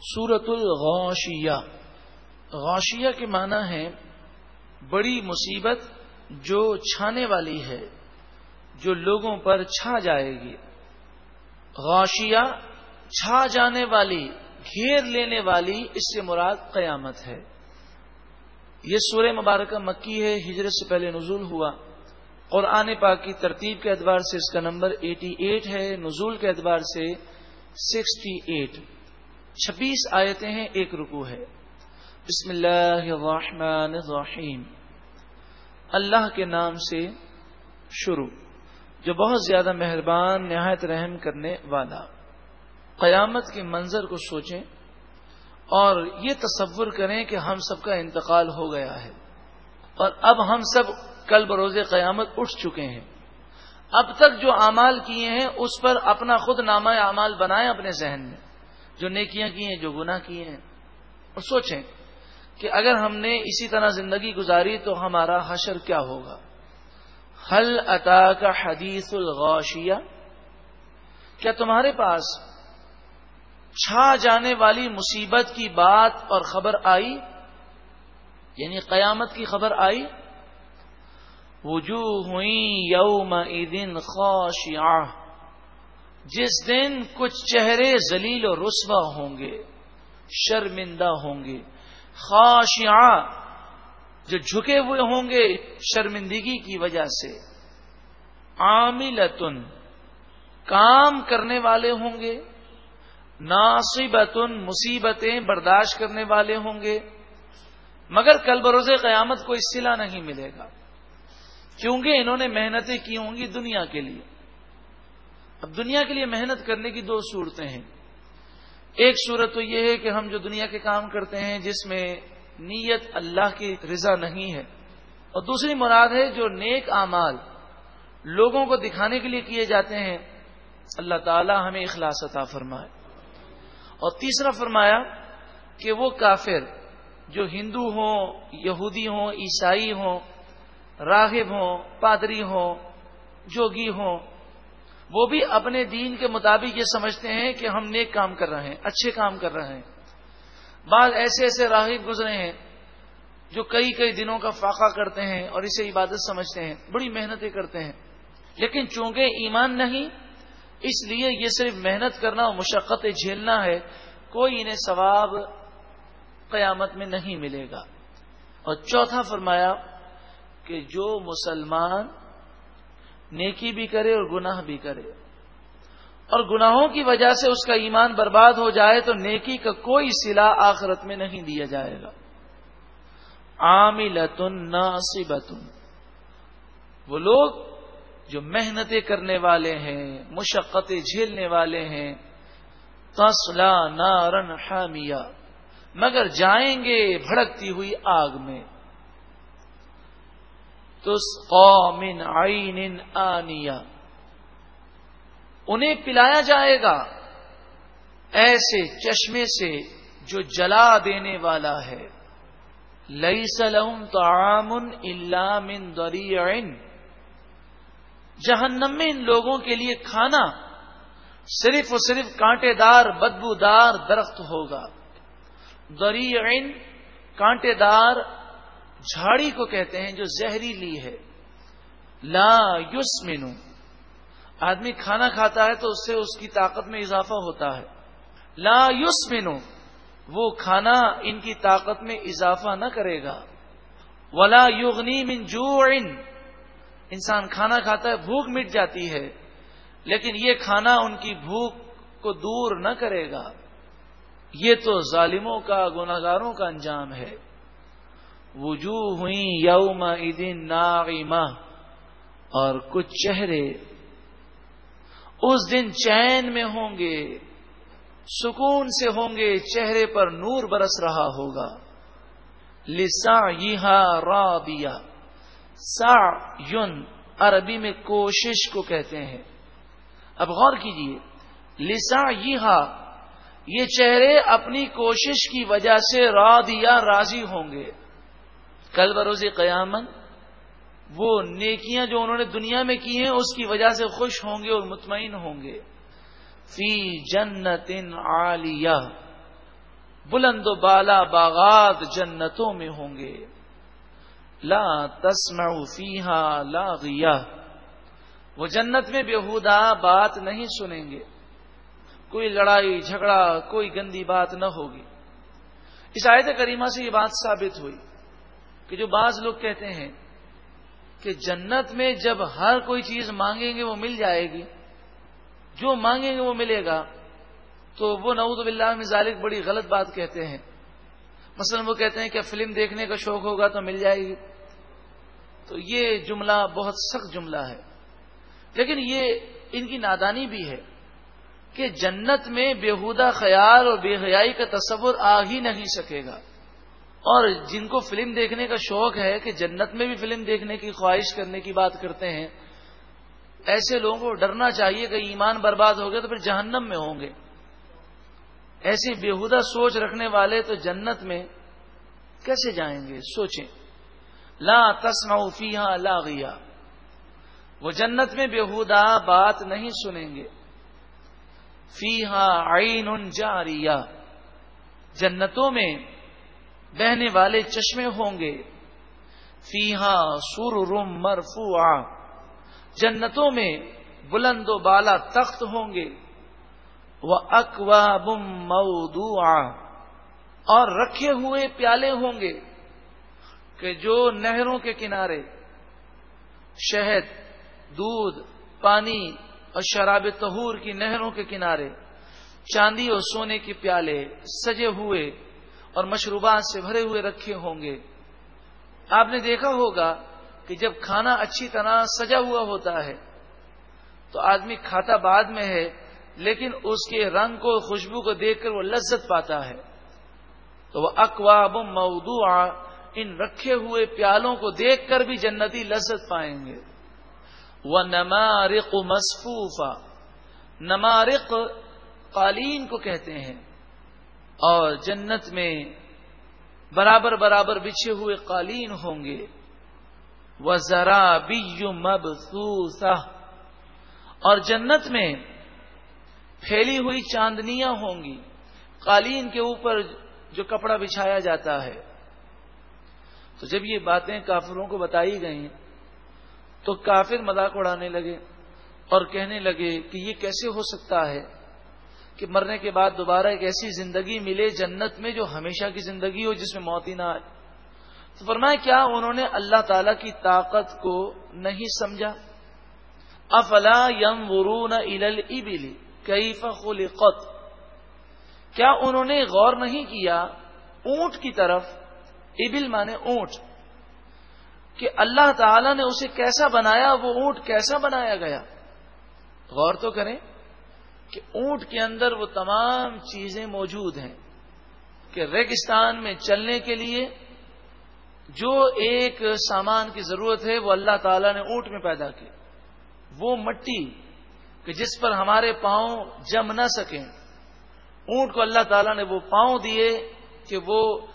سورت الغوشیہ غوشیہ کے معنی ہے بڑی مصیبت جو چھانے والی ہے، جو لوگوں پر چھا جائے گی۔ غوشیہ چھا جانے والی، گھیر لینے والی اس سے مراد قیامت ہے۔ یہ سورہ مبارکہ مکی ہے، ہجرت سے پہلے نزول ہوا۔ اور آنے پاک کی ترتیب کے اعتبار سے اس کا نمبر ایٹی ایٹ ہے، نزول کے اعتبار سے سکسٹی ایٹ۔ چھبیس آیتیں ہیں، ایک رکو ہے۔ بسم اللہ الرحمن الرحیم۔ اللہ کے نام سے شروع، جو بہت زیادہ مہربان، نہایت رحم کرنے والا۔ قیامت کے منظر کو سوچیں اور یہ تصور کریں کہ ہم سب کا انتقال ہو گیا ہے۔ اور اب ہم سب کل بروز قیامت اٹھ چکے ہیں۔ اب تک جو اعمال کیے ہیں، اس پر اپنا خود نامہ اعمال بنائیں اپنے ذہن میں۔ جو نیکیاں کی ہیں، جو گناہ کیے ہیں۔ اور سوچیں کہ اگر ہم نے اسی طرح زندگی گزاری تو ہمارا حشر کیا ہوگا؟ حل عطا کا حدیث الغوشیہ کیا تمہارے پاس چھا جانے والی مصیبت کی بات اور خبر آئی؟ یعنی قیامت کی خبر آئی؟ وجوہ ہوئی یوم دن خوشیا جس دن کچھ چہرے ذلیل و رسوا ہوں گے، شرمندہ ہوں گے خوشیا جو جھکے ہوئے ہوں گے شرمندگی کی وجہ سے، عاملتن، کام کرنے والے ہوں گے، ناصبتن، مصیبتیں برداشت کرنے والے ہوں گے، مگر کل بروز قیامت کو اصطلاح نہیں ملے گا، کیونکہ انہوں نے محنتیں کی ہوں گی دنیا کے لیے۔ اب دنیا کے لیے محنت کرنے کی دو صورتیں ہیں۔ ایک صورت تو یہ ہے کہ ہم جو دنیا کے کام کرتے ہیں، جس میں نیت اللہ کی رضا نہیں ہے۔ اور دوسری مراد ہے جو نیک اعمال لوگوں کو دکھانے کے لیے کیے جاتے ہیں، اللہ تعالی ہمیں اخلاص عطا فرمائے۔ اور تیسرا فرمایا کہ وہ کافر جو ہندو ہوں، یہودی ہوں، عیسائی ہوں، راغب ہوں، پادری ہوں، جوگی ہوں وہ بھی اپنے دین کے مطابق یہ سمجھتے ہیں کہ ہم نیک کام کر رہے ہیں، اچھے کام کر رہے ہیں۔ بعض ایسے ایسے راغب گزرے ہیں جو کئی کئی دنوں کا فاقہ کرتے ہیں اور اسے عبادت سمجھتے ہیں، بڑی محنتیں کرتے ہیں۔ لیکن چونکہ ایمان نہیں، اس لیے یہ صرف محنت کرنا اور مشقت جھیلنا ہے، کوئی انہیں ثواب قیامت میں نہیں ملے گا۔ اور چوتھا فرمایا کہ جو مسلمان نیکی بھی کرے اور گناہ بھی کرے۔ اور گناہوں کی وجہ سے اس کا ایمان برباد ہو جائے تو نیکی کا کوئی سلا آخرت میں نہیں دیا جائے گا۔ عاملتن ناصبتن۔ وہ لوگ جو محنتیں کرنے والے ہیں، مشقتیں جھیلنے والے ہیں، تسلا نارن حامیہ۔ مگر جائیں گے بھڑکتی ہوئی آگ میں۔ من عین آنیا انہیں پلایا جائے گا ایسے چشمے سے جو جلا دینے والا ہے۔ لئی سلم تو اللہ من دری جہنم میں ان لوگوں کے لیے کھانا صرف اور صرف کانٹے دار بدبو دار درخت ہوگا۔ دری کانٹے دار جھاڑی کو کہتے ہیں جو زہریلی ہے۔ لا یوس مینو آدمی کھانا کھاتا ہے تو اس سے اس کی طاقت میں اضافہ ہوتا ہے۔ لا یوس مینو وہ کھانا ان کی طاقت میں اضافہ نہ کرے گا۔ ولا یوگنی من جو انسان کھانا کھاتا ہے، بھوک مٹ جاتی ہے، لیکن یہ کھانا ان کی بھوک کو دور نہ کرے گا۔ یہ تو ظالموں کا گناگاروں کا انجام ہے۔ وجوہ ہوئی یوم دن ناغیمہ اور کچھ چہرے اس دن چین میں ہوں گے، سکون سے ہوں گے، چہرے پر نور برس رہا ہوگا۔ لسا رابیا سا یون عربی میں کوشش کو کہتے ہیں۔ اب غور کیجیے۔ لسا یہ چہرے اپنی کوشش کی وجہ سے را دیا راضی ہوں گے۔ کل بروز قیامت وہ نیکیاں جو انہوں نے دنیا میں کی ہیں، اس کی وجہ سے خوش ہوں گے اور مطمئن ہوں گے۔ فی جنت عالیہ۔ بلند و بالا باغات جنتوں میں ہوں گے۔ لا تسمع فیہا لا غیا وہ جنت میں بےحدا بات نہیں سنیں گے۔ کوئی لڑائی، جھگڑا، کوئی گندی بات نہ ہوگی۔ اس آیت کریمہ سے یہ بات ثابت ہوئی۔ کہ جو بعض لوگ کہتے ہیں کہ جنت میں جب ہر کوئی چیز مانگیں گے وہ مل جائے گی، جو مانگیں گے وہ ملے گا، تو وہ نعوذ باللہ میں ذالک بڑی غلط بات کہتے ہیں۔ مثلا وہ کہتے ہیں کہ فلم دیکھنے کا شوق ہوگا تو مل جائے گی۔ تو یہ جملہ بہت سخت جملہ ہے۔ لیکن یہ ان کی نادانی بھی ہے کہ جنت میں بےحودہ خیال اور بے حیائی کا تصور آ ہی نہیں سکے گا۔ اور جن کو فلم دیکھنے کا شوق ہے کہ جنت میں بھی فلم دیکھنے کی خواہش کرنے کی بات کرتے ہیں، ایسے لوگوں کو ڈرنا چاہیے کہ ایمان برباد ہو گیا تو پھر جہنم میں ہوں گے۔ ایسی بےحدہ سوچ رکھنے والے تو جنت میں کیسے جائیں گے؟ سوچیں۔ لا تسما فیحا لا گیا وہ جنت میں بےحدہ بات نہیں سنیں گے۔ فیحا عین جاریا جنتوں میں بہنے والے چشمے ہوں گے۔ فیحا سر رم مرفو جنتوں میں بلند و بالا تخت ہوں گے۔ وہ اکوا بم اور رکھے ہوئے پیالے ہوں گے کہ جو نہروں کے کنارے۔ شہد، دودھ، پانی اور شراب تہور کی نہروں کے کنارے۔ چاندی اور سونے کے پیالے سجے ہوئے۔ اور مشروبات سے بھرے ہوئے رکھے ہوں گے۔ آپ نے دیکھا ہوگا کہ جب کھانا اچھی طرح سجا ہوا ہوتا ہے، تو آدمی کھاتا بعد میں ہے، لیکن اس کے رنگ کو، خوشبو کو دیکھ کر وہ لذت پاتا ہے۔ تو وہ اقواب مودو ان رکھے ہوئے پیالوں کو دیکھ کر بھی جنتی لذت پائیں گے۔ وہ نمارق مصفوفہ نمارق قالین کو کہتے ہیں۔ اور جنت میں برابر برابر بچھے ہوئے قالین ہوں گے۔ وہ ذرا اور جنت میں پھیلی ہوئی چاندنیاں ہوں گی۔ قالین کے اوپر جو کپڑا بچھایا جاتا ہے۔ تو جب یہ باتیں کافروں کو بتائی گئیں، تو کافر مذاق اڑانے لگے اور کہنے لگے کہ یہ کیسے ہو سکتا ہے؟ کہ مرنے کے بعد دوبارہ ایک ایسی زندگی ملے جنت میں جو ہمیشہ کی زندگی ہو جس میں موت ہی نہ آئے۔ تو فرمایا، کیا انہوں نے اللہ تعالی کی طاقت کو نہیں سمجھا؟ افلا یم ورون ابلی کئی فخل کیا انہوں نے غور نہیں کیا اونٹ کی طرف؟ ابل مانے اونٹ۔ کہ اللہ تعالی نے اسے کیسا بنایا، وہ اونٹ کیسا بنایا گیا؟ غور تو کریں۔ کہ اونٹ کے اندر وہ تمام چیزیں موجود ہیں کہ ریگستان میں چلنے کے لیے جو ایک سامان کی ضرورت ہے وہ اللہ تعالیٰ نے اونٹ میں پیدا کی۔ وہ مٹی کہ جس پر ہمارے پاؤں جم نہ سکیں۔ اونٹ کو اللہ تعالیٰ نے وہ پاؤں دیے کہ وہ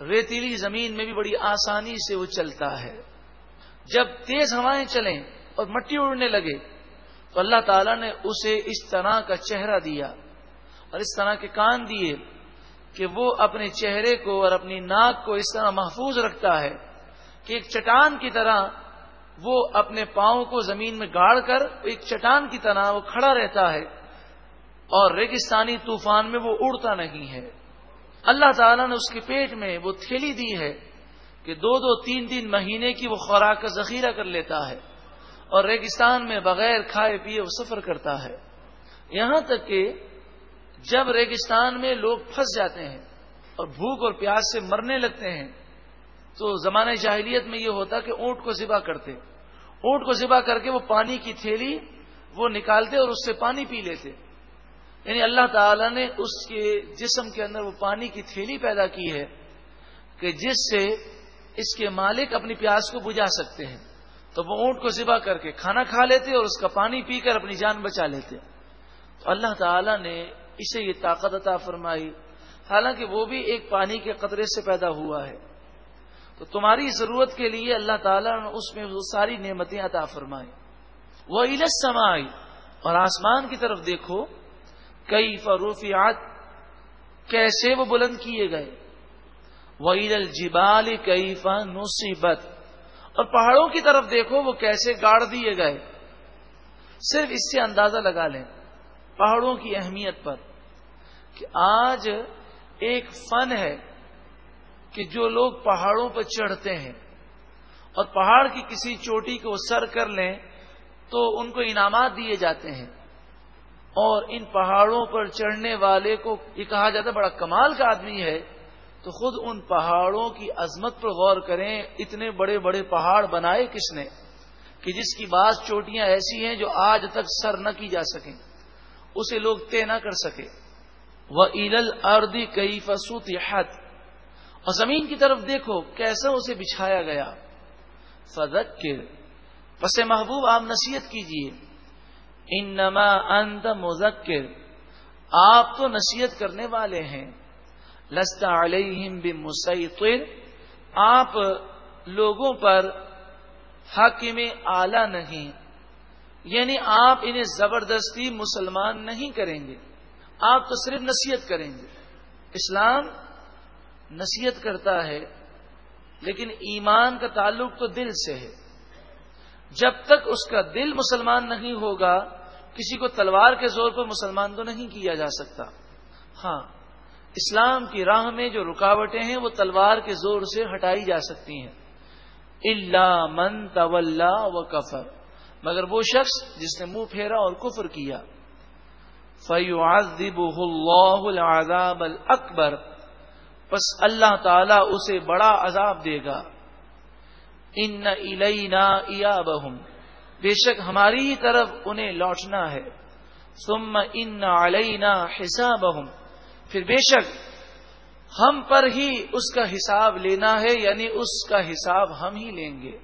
ریتیلی زمین میں بھی بڑی آسانی سے وہ چلتا ہے۔ جب تیز ہوائیں چلیں اور مٹی اڑنے لگے تو اللہ تعالیٰ نے اسے اس طرح کا چہرہ دیا اور اس طرح کے کان دیے کہ وہ اپنے چہرے کو اور اپنی ناک کو اس طرح محفوظ رکھتا ہے کہ ایک چٹان کی طرح وہ اپنے پاؤں کو زمین میں گاڑ کر ایک چٹان کی طرح وہ کھڑا رہتا ہے اور ریگستانی طوفان میں وہ اڑتا نہیں ہے۔ اللہ تعالیٰ نے اس کے پیٹ میں وہ تھیلی دی ہے کہ دو دو تین تین مہینے کی وہ خوراک کا ذخیرہ کر لیتا ہے۔ اور ریگستان میں بغیر کھائے پیے وہ سفر کرتا ہے۔ یہاں تک کہ جب ریگستان میں لوگ پھنس جاتے ہیں اور بھوک اور پیاس سے مرنے لگتے ہیں، تو زمانہ جاہلیت میں یہ ہوتا کہ اونٹ کو ذبح کرتے۔ اونٹ کو ذبح کر کے وہ پانی کی تھیلی وہ نکالتے اور اس سے پانی پی لیتے۔ یعنی اللہ تعالی نے اس کے جسم کے اندر وہ پانی کی تھیلی پیدا کی ہے کہ جس سے اس کے مالک اپنی پیاس کو بجھا سکتے ہیں۔ تو وہ اونٹ کو ذبح کر کے کھانا کھا لیتے اور اس کا پانی پی کر اپنی جان بچا لیتے۔ تو اللہ تعالی نے اسے یہ طاقت عطا فرمائی۔ حالانکہ وہ بھی ایک پانی کے قطرے سے پیدا ہوا ہے۔ تو تمہاری ضرورت کے لیے اللہ تعالیٰ نے اس میں وہ ساری نعمتیں عطا فرمائی وہ علت سمائی اور آسمان کی طرف دیکھو۔ کئی فروفیات کیسے وہ بلند کیے گئے۔ وعید الجبال کیفا نصیبت اور پہاڑوں کی طرف دیکھو وہ کیسے گاڑ دیے گئے۔ صرف اس سے اندازہ لگا لیں پہاڑوں کی اہمیت پر کہ آج ایک فن ہے کہ جو لوگ پہاڑوں پر چڑھتے ہیں اور پہاڑ کی کسی چوٹی کو سر کر لیں تو ان کو انعامات دیے جاتے ہیں۔ اور ان پہاڑوں پر چڑھنے والے کو یہ کہا جاتا ہے، بڑا کمال کا آدمی ہے۔ تو خود ان پہاڑوں کی عظمت پر غور کریں، اتنے بڑے بڑے پہاڑ بنائے کس نے؟ کہ جس کی بعض چوٹیاں ایسی ہیں جو آج تک سر نہ کی جا سکیں۔ اسے لوگ طے نہ کر سکے۔ وہ عید اردی کئی فسوت اور زمین کی طرف دیکھو کیسا اسے بچھایا گیا۔ فذکر پس محبوب آپ نصیحت کیجیے۔ انما انت مذکر آپ تو نصیحت کرنے والے ہیں۔ لستا علیہم بمسیطر، آپ لوگوں پر حاکم اعلی نہیں یعنی آپ انہیں زبردستی مسلمان نہیں کریں گے، آپ تو صرف نصیحت کریں گے۔ اسلام نصیحت کرتا ہے، لیکن ایمان کا تعلق تو دل سے ہے۔ جب تک اس کا دل مسلمان نہیں ہوگا، کسی کو تلوار کے زور پر مسلمان تو نہیں کیا جا سکتا۔ ہاں اسلام کی راہ میں جو رکاوٹیں ہیں وہ تلوار کے زور سے ہٹائی جا سکتی ہیں۔ اللہ من طول و کفر مگر وہ شخص جس نے منہ پھیرا اور کفر کیا۔ فیو اللہ العذاب اکبر بس اللہ تعالی اسے بڑا عذاب دے گا۔ ان الینا بہم بے شک ہماری ہی طرف انہیں لوٹنا ہے۔ ثم ان علینا حسابہم پھر بے شک ہم پر ہی اس کا حساب لینا ہے یعنی اس کا حساب ہم ہی لیں گے۔